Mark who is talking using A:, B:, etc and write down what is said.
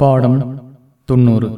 A: பாடம் தொண்ணூறு.